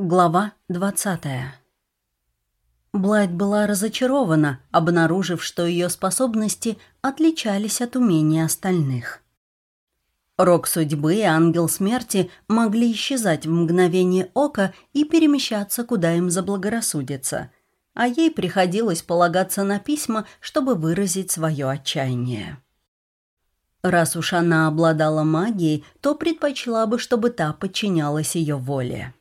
Глава двадцатая. Блайт была разочарована, обнаружив, что ее способности отличались от умений остальных. Рок судьбы и ангел смерти могли исчезать в мгновение ока и перемещаться, куда им заблагорассудится, а ей приходилось полагаться на письма, чтобы выразить свое отчаяние. Раз уж она обладала магией, то предпочла бы, чтобы та подчинялась ее воле.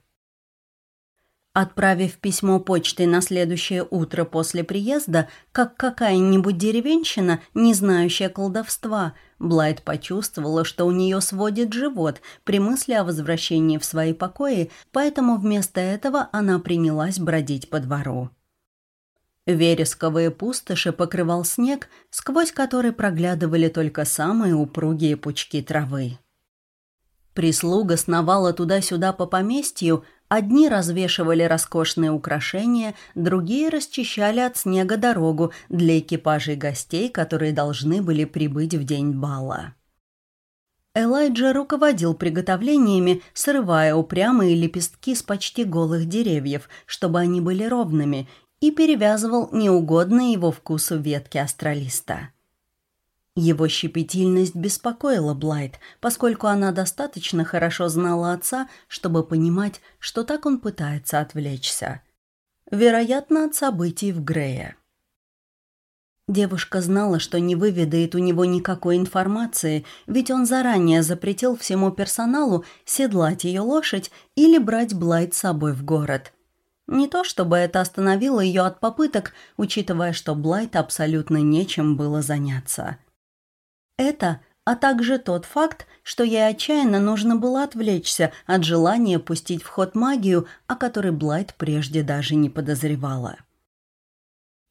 Отправив письмо почтой на следующее утро после приезда, как какая-нибудь деревенщина, не знающая колдовства, Блайт почувствовала, что у нее сводит живот при мысли о возвращении в свои покои, поэтому вместо этого она принялась бродить по двору. Вересковые пустоши покрывал снег, сквозь который проглядывали только самые упругие пучки травы. Прислуга сновала туда-сюда по поместью, Одни развешивали роскошные украшения, другие расчищали от снега дорогу для экипажей гостей, которые должны были прибыть в день бала. Элайджа руководил приготовлениями, срывая упрямые лепестки с почти голых деревьев, чтобы они были ровными, и перевязывал неугодные его вкусу ветки астралиста. Его щепетильность беспокоила Блайт, поскольку она достаточно хорошо знала отца, чтобы понимать, что так он пытается отвлечься. Вероятно, от событий в Грее. Девушка знала, что не выведает у него никакой информации, ведь он заранее запретил всему персоналу седлать ее лошадь или брать Блайт с собой в город. Не то чтобы это остановило ее от попыток, учитывая, что Блайт абсолютно нечем было заняться. Это, а также тот факт, что ей отчаянно нужно было отвлечься от желания пустить в ход магию, о которой Блайт прежде даже не подозревала.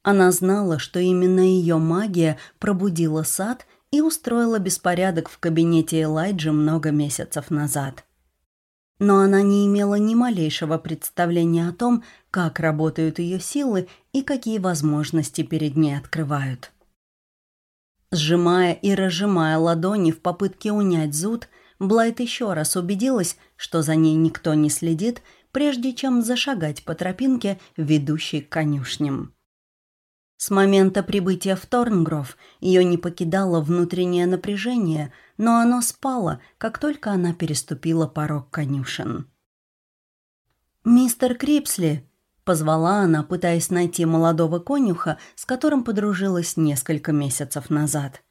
Она знала, что именно ее магия пробудила сад и устроила беспорядок в кабинете Элайджи много месяцев назад. Но она не имела ни малейшего представления о том, как работают ее силы и какие возможности перед ней открывают. Сжимая и разжимая ладони в попытке унять зуд, Блайт еще раз убедилась, что за ней никто не следит, прежде чем зашагать по тропинке, ведущей к конюшням. С момента прибытия в Торнгров ее не покидало внутреннее напряжение, но оно спало, как только она переступила порог конюшен. «Мистер Крипсли!» Позвала она, пытаясь найти молодого конюха, с которым подружилась несколько месяцев назад.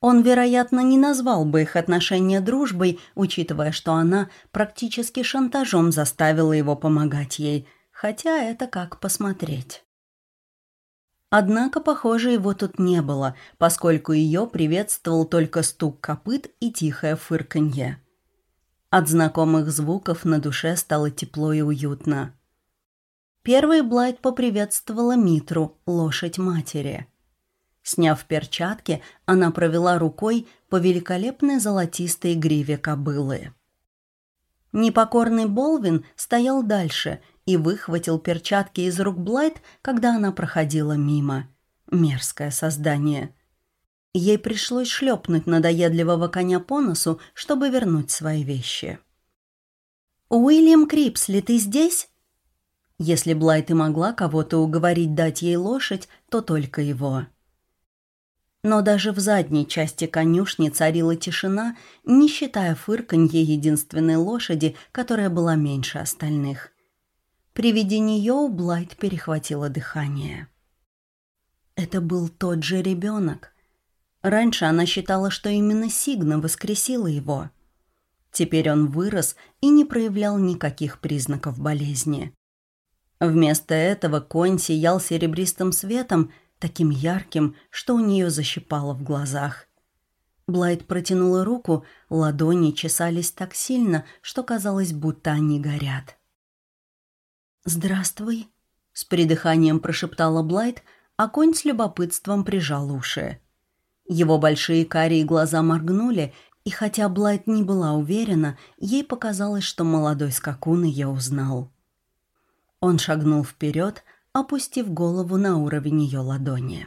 Он, вероятно, не назвал бы их отношения дружбой, учитывая, что она практически шантажом заставила его помогать ей, хотя это как посмотреть. Однако, похоже, его тут не было, поскольку ее приветствовал только стук копыт и тихое фырканье. От знакомых звуков на душе стало тепло и уютно. Первой Блайт поприветствовала Митру, лошадь матери. Сняв перчатки, она провела рукой по великолепной золотистой гриве кобылы. Непокорный Болвин стоял дальше и выхватил перчатки из рук Блайт, когда она проходила мимо. Мерзкое создание. Ей пришлось шлепнуть надоедливого коня по носу, чтобы вернуть свои вещи. «Уильям Крипсли, ты здесь?» Если Блайт и могла кого-то уговорить дать ей лошадь, то только его. Но даже в задней части конюшни царила тишина, не считая фырканье единственной лошади, которая была меньше остальных. При виде нее у Блайт перехватило дыхание. Это был тот же ребенок. Раньше она считала, что именно Сигна воскресила его. Теперь он вырос и не проявлял никаких признаков болезни. Вместо этого конь сиял серебристым светом, таким ярким, что у нее защипало в глазах. Блайт протянула руку, ладони чесались так сильно, что казалось, будто они горят. «Здравствуй», — с придыханием прошептала Блайт, а конь с любопытством прижал уши. Его большие карие глаза моргнули, и хотя Блайт не была уверена, ей показалось, что молодой скакун ее узнал. Он шагнул вперед, опустив голову на уровень ее ладони.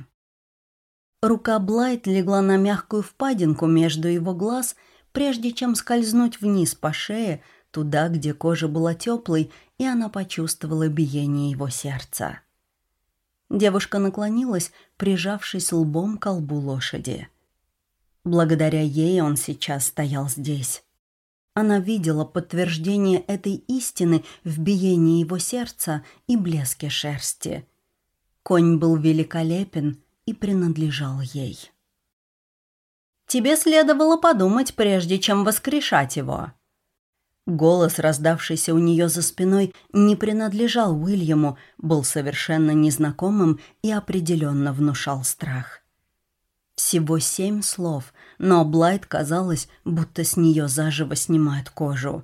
Рука Блайт легла на мягкую впадинку между его глаз, прежде чем скользнуть вниз по шее, туда, где кожа была теплой, и она почувствовала биение его сердца. Девушка наклонилась, прижавшись лбом к лбу лошади. Благодаря ей он сейчас стоял здесь. Она видела подтверждение этой истины в биении его сердца и блеске шерсти. Конь был великолепен и принадлежал ей. «Тебе следовало подумать, прежде чем воскрешать его». Голос, раздавшийся у нее за спиной, не принадлежал Уильяму, был совершенно незнакомым и определенно внушал страх. Всего семь слов, но Блайт казалось, будто с нее заживо снимают кожу.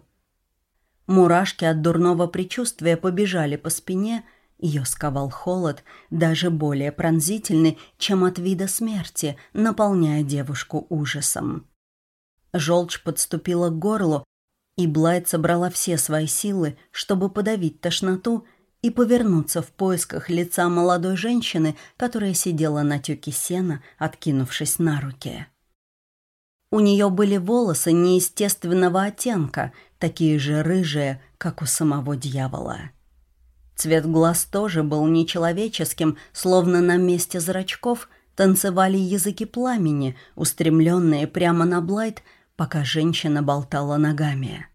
Мурашки от дурного предчувствия побежали по спине, ее сковал холод, даже более пронзительный, чем от вида смерти, наполняя девушку ужасом. Желчь подступила к горлу, и Блайт собрала все свои силы, чтобы подавить тошноту и повернуться в поисках лица молодой женщины, которая сидела на тюке сена, откинувшись на руки. У нее были волосы неестественного оттенка, такие же рыжие, как у самого дьявола. Цвет глаз тоже был нечеловеческим, словно на месте зрачков танцевали языки пламени, устремленные прямо на Блайт, пока женщина болтала ногами.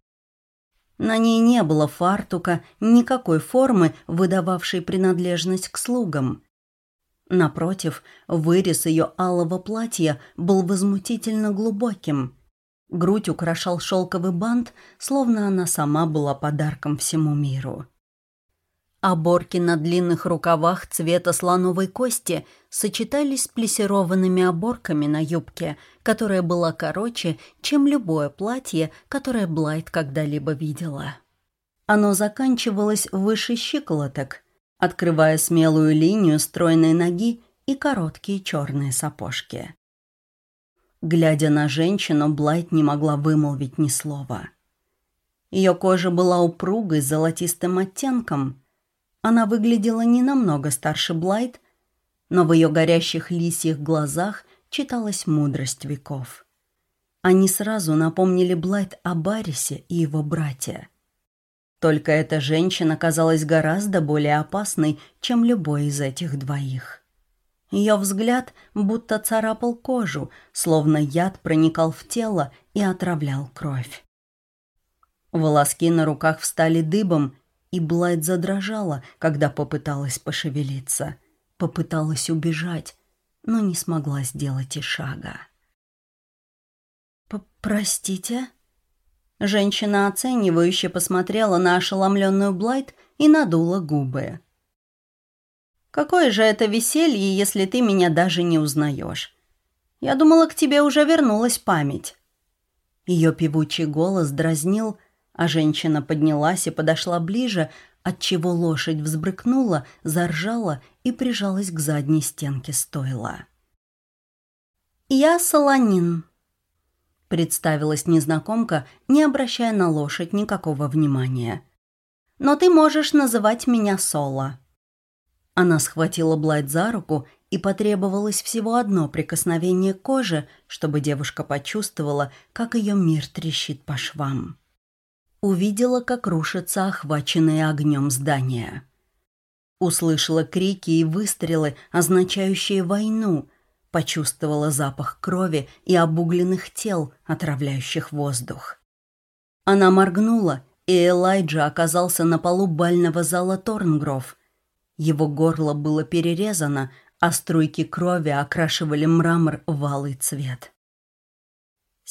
На ней не было фартука, никакой формы, выдававшей принадлежность к слугам. Напротив, вырез ее алого платья был возмутительно глубоким. Грудь украшал шелковый бант, словно она сама была подарком всему миру. Оборки на длинных рукавах цвета слоновой кости сочетались с плессированными оборками на юбке, которая была короче, чем любое платье, которое Блайт когда-либо видела. Оно заканчивалось выше щиколоток, открывая смелую линию стройной ноги и короткие черные сапожки. Глядя на женщину, Блайт не могла вымолвить ни слова. Ее кожа была упругой, с золотистым оттенком – она выглядела не намного старше Блайт, но в ее горящих лисьих глазах читалась мудрость веков. Они сразу напомнили Блайт о Барисе и его брате. Только эта женщина казалась гораздо более опасной, чем любой из этих двоих. Ее взгляд будто царапал кожу, словно яд проникал в тело и отравлял кровь. Волоски на руках встали дыбом, и Блайт задрожала, когда попыталась пошевелиться. Попыталась убежать, но не смогла сделать и шага. «Простите?» Женщина оценивающе посмотрела на ошеломленную Блайт и надула губы. «Какое же это веселье, если ты меня даже не узнаешь? Я думала, к тебе уже вернулась память». Ее певучий голос дразнил, а женщина поднялась и подошла ближе, отчего лошадь взбрыкнула, заржала и прижалась к задней стенке стойла. «Я Солонин», — представилась незнакомка, не обращая на лошадь никакого внимания. «Но ты можешь называть меня Соло». Она схватила Блайт за руку и потребовалось всего одно прикосновение к коже, чтобы девушка почувствовала, как ее мир трещит по швам увидела, как рушатся охваченные огнем здания. Услышала крики и выстрелы, означающие войну, почувствовала запах крови и обугленных тел, отравляющих воздух. Она моргнула, и Элайджа оказался на полу бального зала Торнгров. Его горло было перерезано, а струйки крови окрашивали мрамор в алый цвет.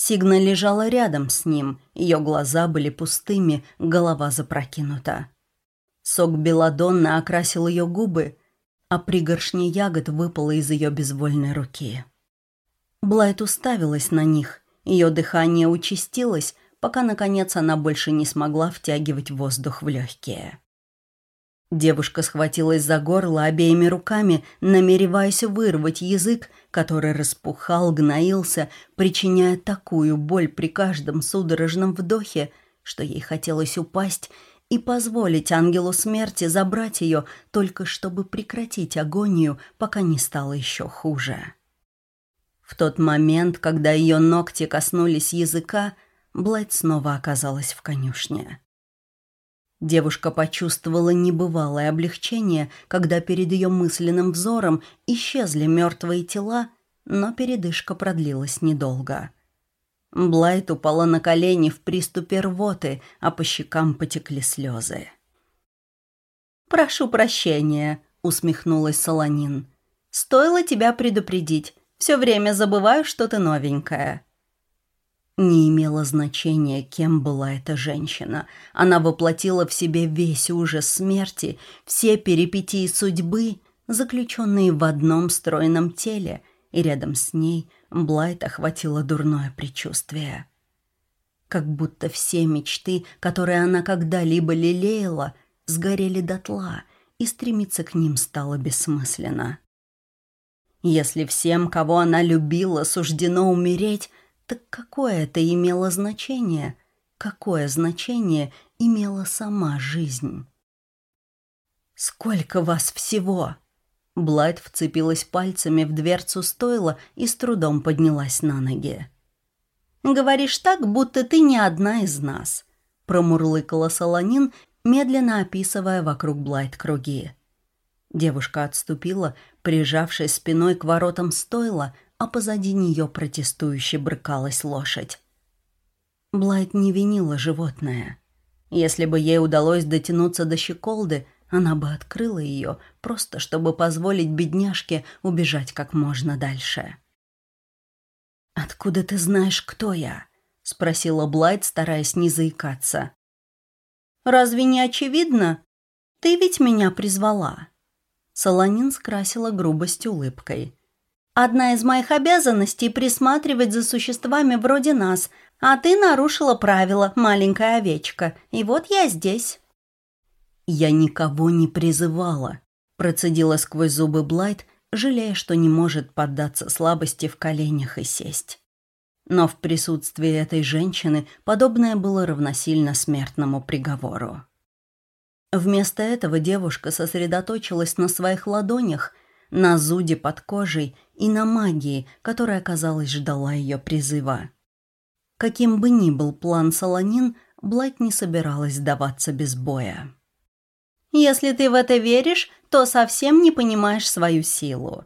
Сигна лежала рядом с ним, ее глаза были пустыми, голова запрокинута. Сок белладонна окрасил ее губы, а пригоршни ягод выпало из ее безвольной руки. Блайт уставилась на них, ее дыхание участилось, пока, наконец, она больше не смогла втягивать воздух в легкие. Девушка схватилась за горло обеими руками, намереваясь вырвать язык, который распухал, гноился, причиняя такую боль при каждом судорожном вдохе, что ей хотелось упасть и позволить ангелу смерти забрать ее, только чтобы прекратить агонию, пока не стало еще хуже. В тот момент, когда ее ногти коснулись языка, Блайт снова оказалась в конюшне. Девушка почувствовала небывалое облегчение, когда перед ее мысленным взором исчезли мертвые тела, но передышка продлилась недолго. Блайт упала на колени в приступе рвоты, а по щекам потекли слезы. «Прошу прощения», — усмехнулась Солонин. «Стоило тебя предупредить. Все время забываю, что ты новенькая». Не имело значения, кем была эта женщина. Она воплотила в себе весь ужас смерти, все перипетии судьбы, заключенные в одном стройном теле, и рядом с ней Блайт охватило дурное предчувствие. Как будто все мечты, которые она когда-либо лелеяла, сгорели дотла, и стремиться к ним стало бессмысленно. Если всем, кого она любила, суждено умереть, так какое это имело значение? Какое значение имела сама жизнь? «Сколько вас всего?» Блайт вцепилась пальцами в дверцу стойла и с трудом поднялась на ноги. «Говоришь так, будто ты не одна из нас», — промурлыкала Солонин, медленно описывая вокруг Блайт круги. Девушка отступила, прижавшись спиной к воротам стойла, а позади нее протестующе брыкалась лошадь. Блайт не винила животное. Если бы ей удалось дотянуться до щеколды, она бы открыла ее, просто чтобы позволить бедняжке убежать как можно дальше. «Откуда ты знаешь, кто я?» — спросила Блайт, стараясь не заикаться. «Разве не очевидно? Ты ведь меня призвала». Солонин скрасила грубость улыбкой. Одна из моих обязанностей – присматривать за существами вроде нас, а ты нарушила правила, маленькая овечка, и вот я здесь». «Я никого не призывала», – процедила сквозь зубы Блайт, жалея, что не может поддаться слабости в коленях и сесть. Но в присутствии этой женщины подобное было равносильно смертному приговору. Вместо этого девушка сосредоточилась на своих ладонях, на зуде под кожей и на магии, которая, казалось, ждала ее призыва. Каким бы ни был план Солонин, Блайт не собиралась сдаваться без боя. «Если ты в это веришь, то совсем не понимаешь свою силу».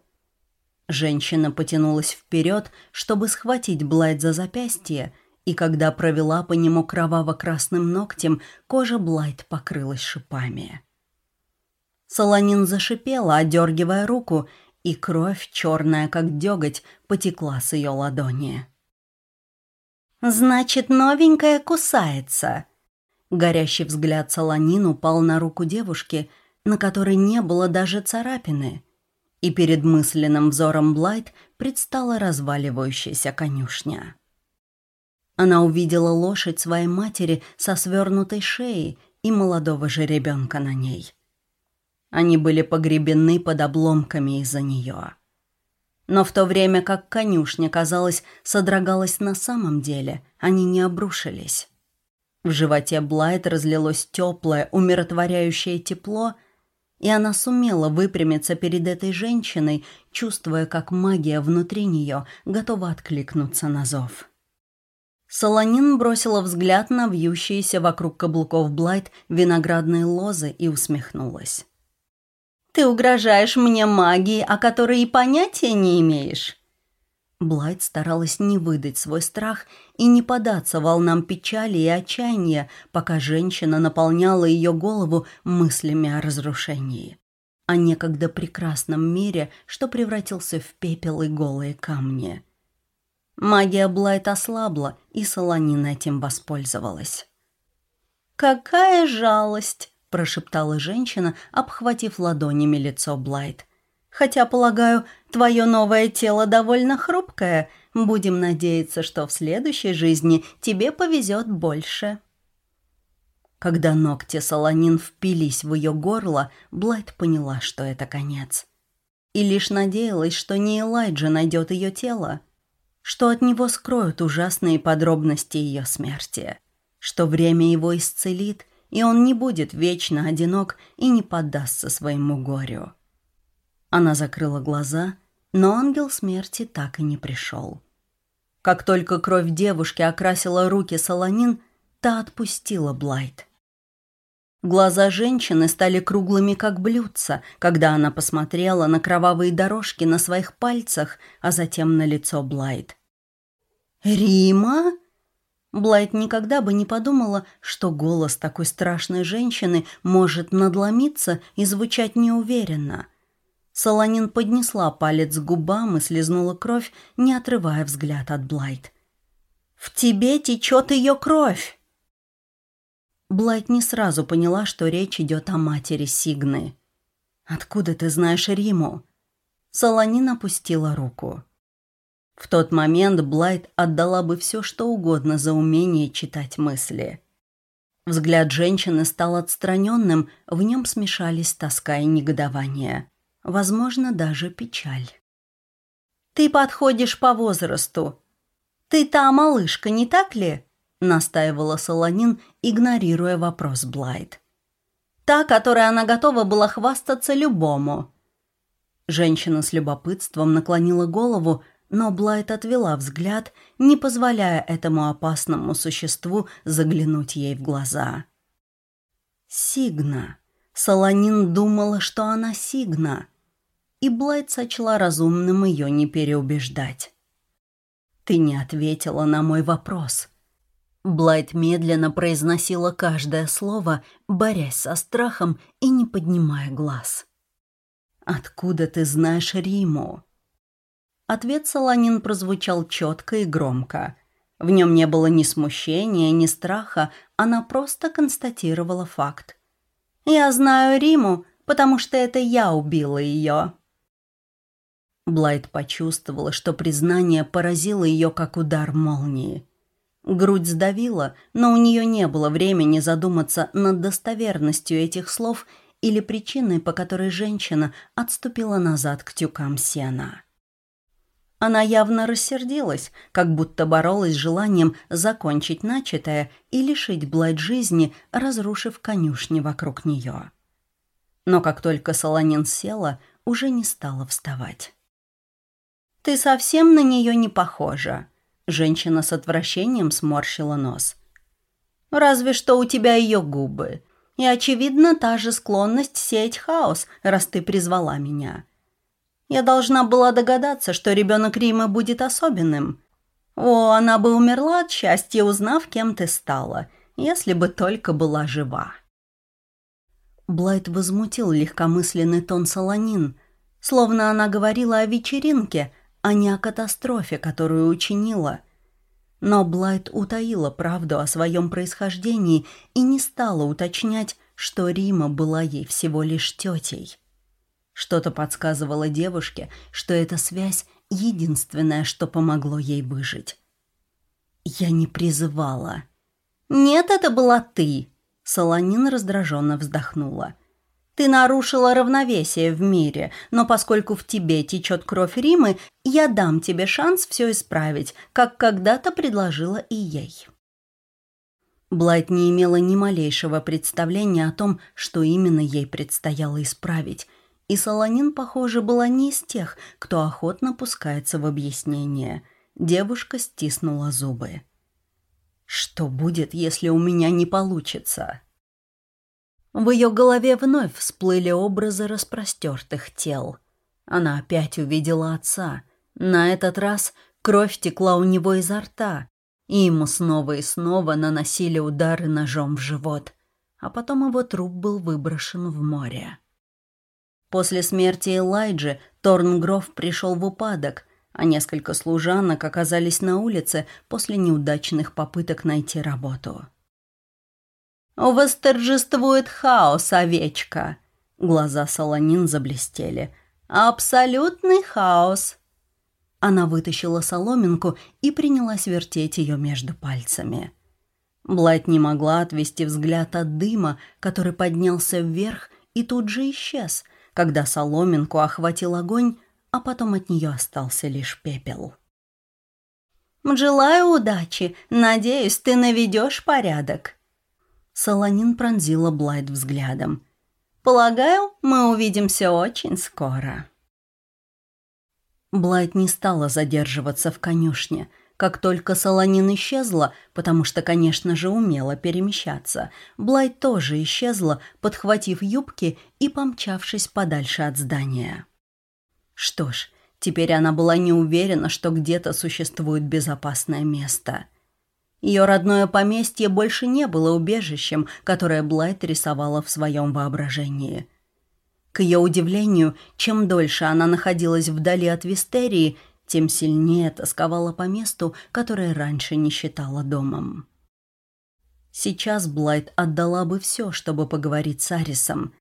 Женщина потянулась вперед, чтобы схватить Блайт за запястье, и когда провела по нему кроваво-красным ногтем, кожа Блайт покрылась шипами. Солонин зашипела, одергивая руку, и кровь, черная как деготь, потекла с ее ладони. «Значит, новенькая кусается!» Горящий взгляд Солонин упал на руку девушки, на которой не было даже царапины, и перед мысленным взором Блайт предстала разваливающаяся конюшня. Она увидела лошадь своей матери со свернутой шеей и молодого жеребенка на ней. Они были погребены под обломками из-за нее. Но в то время как конюшня, казалось, содрогалась на самом деле, они не обрушились. В животе Блайт разлилось теплое, умиротворяющее тепло, и она сумела выпрямиться перед этой женщиной, чувствуя, как магия внутри нее готова откликнуться на зов. Солонин бросила взгляд на вьющиеся вокруг каблуков Блайт виноградные лозы и усмехнулась. Ты угрожаешь мне магией, о которой и понятия не имеешь». Блайт старалась не выдать свой страх и не податься волнам печали и отчаяния, пока женщина наполняла ее голову мыслями о разрушении. О некогда прекрасном мире, что превратился в пепел и голые камни. Магия Блайт ослабла, и Солонин этим воспользовалась. «Какая жалость!» Прошептала женщина, обхватив ладонями лицо Блайт. «Хотя, полагаю, твое новое тело довольно хрупкое. Будем надеяться, что в следующей жизни тебе повезет больше». Когда ногти Солонин впились в ее горло, Блайт поняла, что это конец. И лишь надеялась, что не Элайджа найдет ее тело, что от него скроют ужасные подробности ее смерти, что время его исцелит – и он не будет вечно одинок и не поддастся своему горю. Она закрыла глаза, но ангел смерти так и не пришел. Как только кровь девушки окрасила руки Солонин, та отпустила Блайт. Глаза женщины стали круглыми, как блюдца, когда она посмотрела на кровавые дорожки на своих пальцах, а затем на лицо Блайт. «Рима?» Блайт никогда бы не подумала, что голос такой страшной женщины может надломиться и звучать неуверенно. Солонин поднесла палец к губам и слезнула кровь, не отрывая взгляд от Блайт. «В тебе течет ее кровь!» Блайт не сразу поняла, что речь идет о матери Сигны. «Откуда ты знаешь Риму?» Солонин опустила руку. В тот момент Блайт отдала бы все, что угодно за умение читать мысли. Взгляд женщины стал отстраненным, в нем смешались тоска и негодование. Возможно, даже печаль. «Ты подходишь по возрасту. Ты та малышка, не так ли?» настаивала Солонин, игнорируя вопрос Блайт. «Та, которой она готова была хвастаться любому». Женщина с любопытством наклонила голову, но Блайт отвела взгляд, не позволяя этому опасному существу заглянуть ей в глаза. «Сигна». Солонин думала, что она Сигна, и Блайт сочла разумным ее не переубеждать. «Ты не ответила на мой вопрос», Блайт медленно произносила каждое слово, борясь со страхом и не поднимая глаз. «Откуда ты знаешь Риму?» Ответ Солонин прозвучал четко и громко. В нем не было ни смущения, ни страха, она просто констатировала факт. «Я знаю Риму, потому что это я убила ее». Блайт почувствовала, что признание поразило ее, как удар молнии. Грудь сдавила, но у нее не было времени задуматься над достоверностью этих слов или причиной, по которой женщина отступила назад к тюкам сена. Она явно рассердилась, как будто боролась с желанием закончить начатое и лишить Блайт жизни, разрушив конюшни вокруг нее. Но как только Солонин села, уже не стала вставать. «Ты совсем на нее не похожа», Женщина с отвращением сморщила нос. «Разве что у тебя ее губы. И, очевидно, та же склонность сеять хаос, раз ты призвала меня. Я должна была догадаться, что ребенок Рима будет особенным. О, она бы умерла от счастья, узнав, кем ты стала, если бы только была жива». Блайт возмутил легкомысленный тон Солонин, словно она говорила о вечеринке – а не о катастрофе, которую учинила. Но Блайт утаила правду о своем происхождении и не стала уточнять, что Рима была ей всего лишь тетей. Что-то подсказывало девушке, что эта связь — единственное, что помогло ей выжить. «Я не призывала». «Нет, это была ты!» Солонин раздраженно вздохнула. Ты нарушила равновесие в мире, но поскольку в тебе течет кровь Римы, я дам тебе шанс все исправить, как когда-то предложила и ей». Блайт не имела ни малейшего представления о том, что именно ей предстояло исправить, и Солонин, похоже, была не из тех, кто охотно пускается в объяснение. Девушка стиснула зубы. «Что будет, если у меня не получится?» В ее голове вновь всплыли образы распростертых тел. Она опять увидела отца. На этот раз кровь текла у него изо рта, и ему снова и снова наносили удары ножом в живот, а потом его труп был выброшен в море. После смерти Элайджи Торнгров пришел в упадок, а несколько служанок оказались на улице после неудачных попыток найти работу. «Восторжествует хаос, овечка!» Глаза Солонин заблестели. «Абсолютный хаос!» Она вытащила соломинку и принялась вертеть ее между пальцами. Блайт не могла отвести взгляд от дыма, который поднялся вверх и тут же исчез, когда соломинку охватил огонь, а потом от нее остался лишь пепел. «Желаю удачи. Надеюсь, ты наведешь порядок», Солонин пронзила Блайт взглядом. «Полагаю, мы увидимся очень скоро». Блайт не стала задерживаться в конюшне. Как только Солонин исчезла, потому что, конечно же, умела перемещаться, Блайт тоже исчезла, подхватив юбки и помчавшись подальше от здания. Что ж, теперь она была не уверена, что где-то существует безопасное место. Ее родное поместье больше не было убежищем, которое Блайт рисовала в своем воображении. К ее удивлению, чем дольше она находилась вдали от Вистерии, тем сильнее тосковала по месту, которое раньше не считала домом. Сейчас Блайт отдала бы все, чтобы поговорить с Арисом.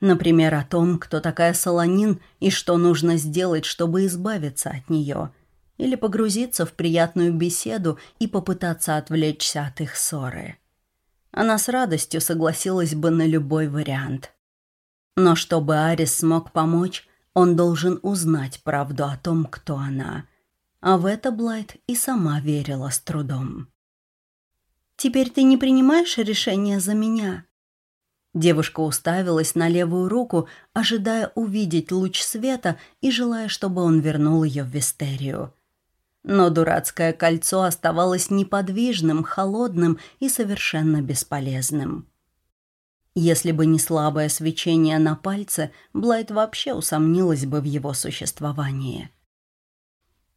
Например, о том, кто такая Солонин и что нужно сделать, чтобы избавиться от нее. Или погрузиться в приятную беседу и попытаться отвлечься от их ссоры. Она с радостью согласилась бы на любой вариант. Но чтобы Арис смог помочь, он должен узнать правду о том, кто она. А в это Блайт и сама верила с трудом. «Теперь ты не принимаешь решение за меня?» Девушка уставилась на левую руку, ожидая увидеть луч света и желая, чтобы он вернул ее в Вестерию. Но дурацкое кольцо оставалось неподвижным, холодным и совершенно бесполезным. Если бы не слабое свечение на пальце, Блайт вообще усомнилась бы в его существовании.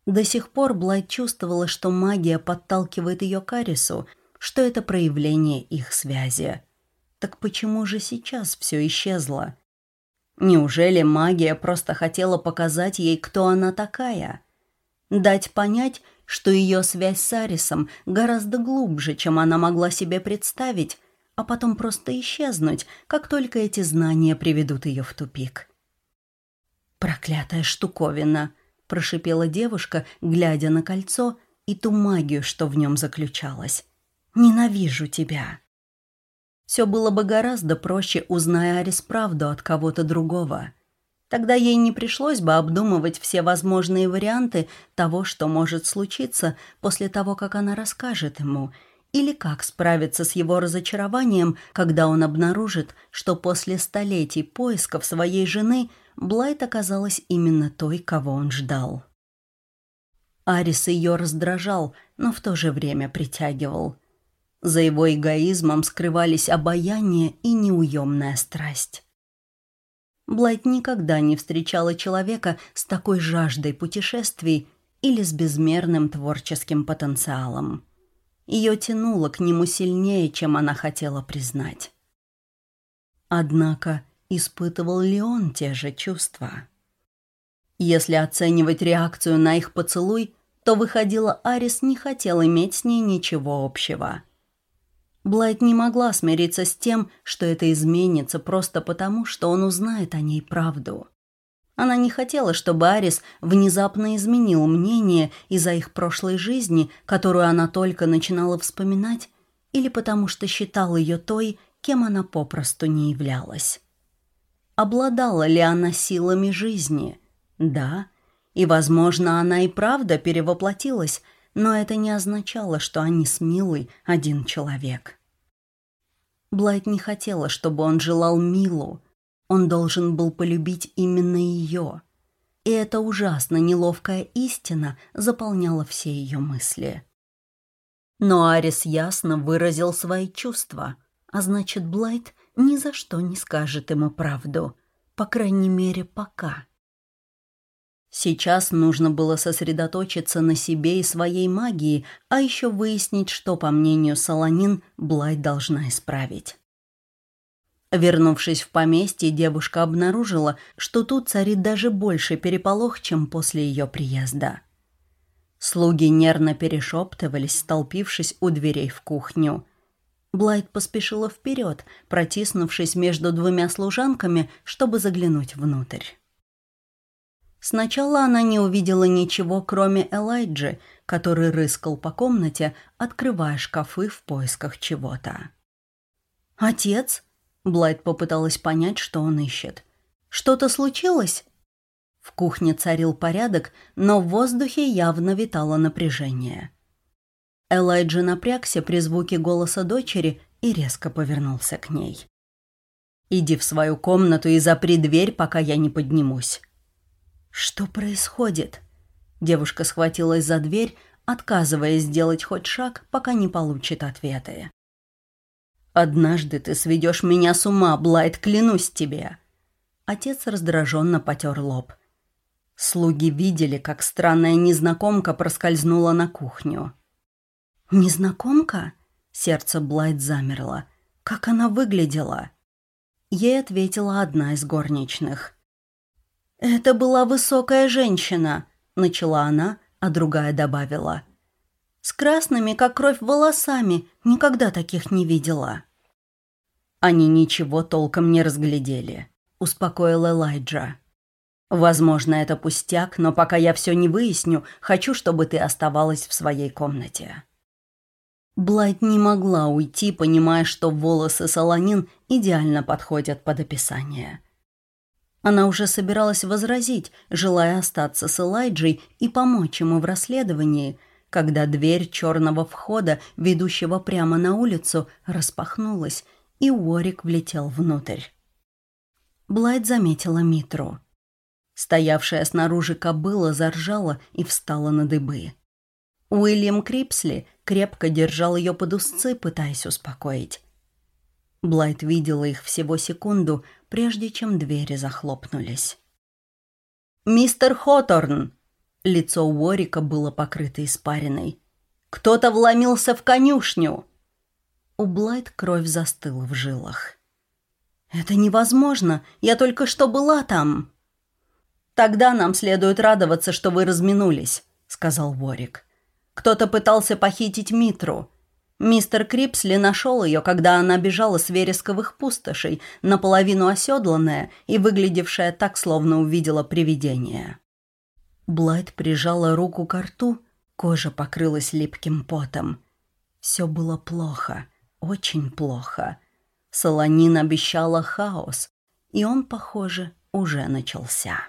До сих пор Блайт чувствовала, что магия подталкивает ее к Арису, что это проявление их связи. Так почему же сейчас все исчезло? Неужели магия просто хотела показать ей, кто она такая? Дать понять, что ее связь с Арисом гораздо глубже, чем она могла себе представить, а потом просто исчезнуть, как только эти знания приведут ее в тупик. «Проклятая штуковина!» – прошипела девушка, глядя на кольцо и ту магию, что в нем заключалась. «Ненавижу тебя!» Все было бы гораздо проще, узная Арис правду от кого-то другого. Тогда ей не пришлось бы обдумывать все возможные варианты того, что может случиться после того, как она расскажет ему – или как справиться с его разочарованием, когда он обнаружит, что после столетий поисков своей жены Блайт оказалась именно той, кого он ждал. Арис ее раздражал, но в то же время притягивал. За его эгоизмом скрывались обаяние и неуемная страсть. Блайт никогда не встречала человека с такой жаждой путешествий или с безмерным творческим потенциалом. Ее тянуло к нему сильнее, чем она хотела признать. Однако испытывал ли он те же чувства? Если оценивать реакцию на их поцелуй, то выходило, Арис не хотел иметь с ней ничего общего. Блайт не могла смириться с тем, что это изменится просто потому, что он узнает о ней правду. Она не хотела, чтобы Арис внезапно изменил мнение из-за их прошлой жизни, которую она только начинала вспоминать, или потому что считал ее той, кем она попросту не являлась. Обладала ли она силами жизни? Да. И, возможно, она и правда перевоплотилась, но это не означало, что они с Милой один человек. Блайт не хотела, чтобы он желал Милу, он должен был полюбить именно ее. И эта ужасно неловкая истина заполняла все ее мысли. Но Арис ясно выразил свои чувства, а значит, Блайт ни за что не скажет ему правду, по крайней мере, пока. Сейчас нужно было сосредоточиться на себе и своей магии, а еще выяснить, что, по мнению Солонин, Блайт должна исправить. Вернувшись в поместье, девушка обнаружила, что тут царит даже больше переполох, чем после ее приезда. Слуги нервно перешептывались, столпившись у дверей в кухню. Блайт поспешила вперед, протиснувшись между двумя служанками, чтобы заглянуть внутрь. Сначала она не увидела ничего, кроме Элайджи, который рыскал по комнате, открывая шкафы в поисках чего-то. «Отец?» Блайт попыталась понять, что он ищет. «Что-то случилось?» В кухне царил порядок, но в воздухе явно витало напряжение. Элайджа напрягся при звуке голоса дочери и резко повернулся к ней. «Иди в свою комнату и запри дверь, пока я не поднимусь». «Что происходит?» Девушка схватилась за дверь, отказываясь сделать хоть шаг, пока не получит ответы. «Однажды ты сведешь меня с ума, Блайт, клянусь тебе!» Отец раздраженно потер лоб. Слуги видели, как странная незнакомка проскользнула на кухню. «Незнакомка?» Сердце Блайт замерло. «Как она выглядела?» Ей ответила одна из горничных. «Это была высокая женщина», — начала она, а другая добавила. «С красными, как кровь, волосами. Никогда таких не видела». Они ничего толком не разглядели, успокоил Элайджа. Возможно, это пустяк, но пока я все не выясню, хочу, чтобы ты оставалась в своей комнате. Блайт не могла уйти, понимая, что волосы Солонин идеально подходят под описание. Она уже собиралась возразить, желая остаться с Элайджей и помочь ему в расследовании, когда дверь черного входа, ведущего прямо на улицу, распахнулась, и Уорик влетел внутрь. Блайт заметила Митру. Стоявшая снаружи кобыла заржала и встала на дыбы. Уильям Крипсли крепко держал ее под узцы, пытаясь успокоить. Блайт видела их всего секунду, прежде чем двери захлопнулись. «Мистер Хоторн!» Лицо Уорика было покрыто испариной. «Кто-то вломился в конюшню!» У Блайт кровь застыла в жилах. «Это невозможно! Я только что была там!» «Тогда нам следует радоваться, что вы разминулись», — сказал Ворик. «Кто-то пытался похитить Митру. Мистер Крипсли нашел ее, когда она бежала с вересковых пустошей, наполовину оседланная и выглядевшая так, словно увидела привидение. Блайт прижала руку к рту, кожа покрылась липким потом. Все было плохо, очень плохо. Солонин обещала хаос, и он, похоже, уже начался.